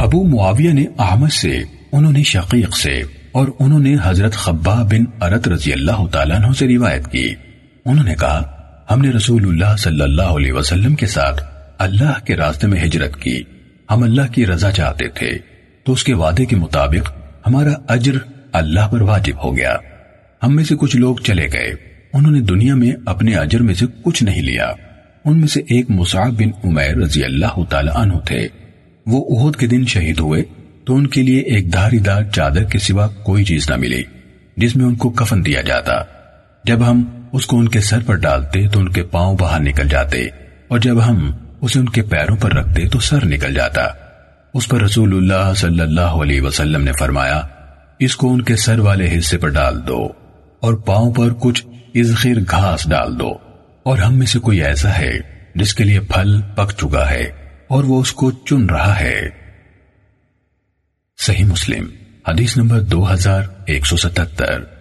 ابو معاویہ نے احمد سے، انہوں نے شقیق سے اور انہوں نے حضرت خبا بن ارت رضی اللہ تعالیٰ عنہ سے روایت کی۔ انہوں نے کہا، ہم نے رسول اللہ صلی اللہ علیہ وسلم کے ساتھ اللہ کے راستے میں ہجرت کی۔ ہم اللہ کی رضا چاہتے تھے۔ تو اس کے وعدے کے مطابق ہمارا اجر اللہ پر واجب ہو گیا۔ ہم میں سے کچھ لوگ چلے گئے۔ انہوں نے دنیا میں اپنے اجر میں سے کچھ نہیں لیا۔ ان میں سے ایک مصعب بن عمیر رضی اللہ تعالی عنہ تھے۔ وہ احد کے دن شہید ہوئے تو ان کے لیے ایک دھاری دار چادر کے سوا کوئی چیز نہ ملی، جس میں ان کو کفن دیا جاتا۔ جب ہم اس کو ان کے سر پر ڈالتے تو ان کے پاؤں باہر نکل جاتے، اور جب ہم اسے ان کے پیروں پر رکھتے تو سر نکل جاتا۔ اس پر رسول اللہ صلی اللہ علیہ وسلم نے فرمایا، اس کو ان کے سر والے حصے پر ڈال دو، اور پاؤں پر کچھ ازخیر گھاس ڈال دو، اور ہم میں سے کوئی ایسا ہے جس کے لیے پھل پک چکا ہے۔ اور وہ اس کو چن رہا ہے۔ صحیح مسلم، حدیث نمبر دو ہزار ایک سو ستتر۔